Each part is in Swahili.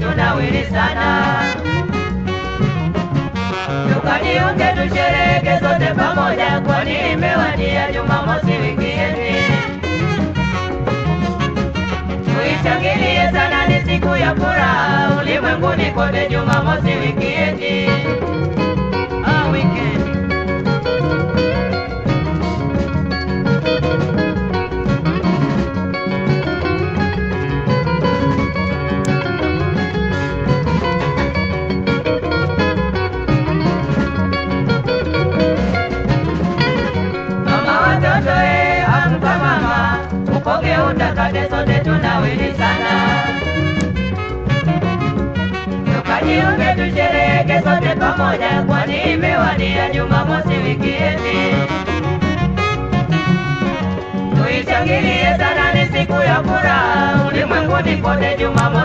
tunawili sana. Tukajiunge tushereke zote pamoja, kwani imewadia Jumamosi wikiendi. Tuishangilie sana, ni siku ya furaha ulimwenguni kote, Jumamosi ukoge kade sote tunawili sana. Tukajiunge tushereheke sote pamoja, kwani imewadia Jumamosi wikiendi. Tuishangilie sana, ni siku ya furaha ulimwenguni kote, Jumamosi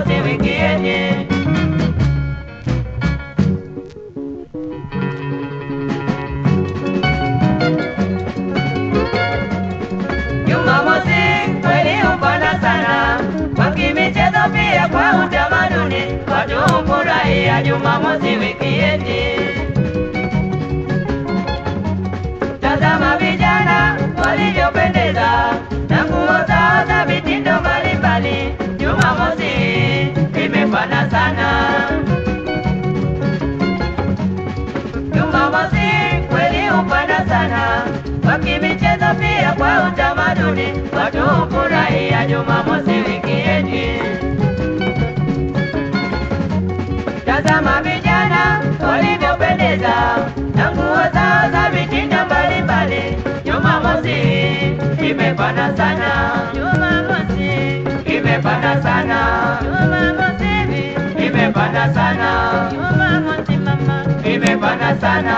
pia kwa utamaduni, watu Jumamosi wikiendi. Tazama vijana walivyopendeza na nguo zao za mitindo mbalimbali. Jumamosi imepana sana. Jumamosi kweli sana pia kwa utamaduni, Tazama vijana walivyopendeza na nguo zao za mitindo mbalimbali. Jumamosi imepanda sana, Jumamosi imepana sana, Jumamosi imepanda sana, Jumamosi mama. Imepanda sana,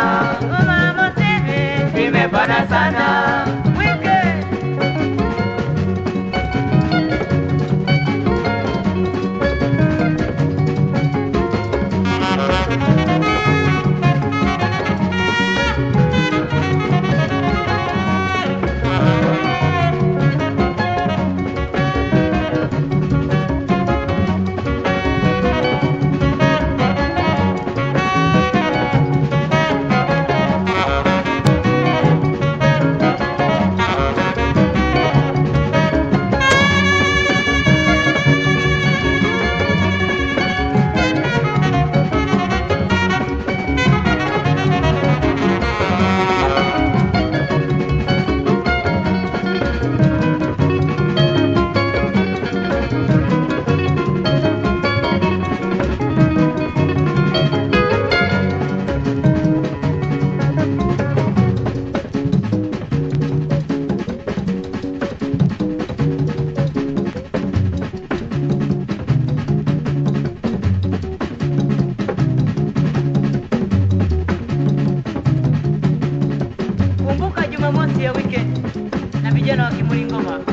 Kumbuka Jumamosi ya weekend na vijana wa Kimulingoma.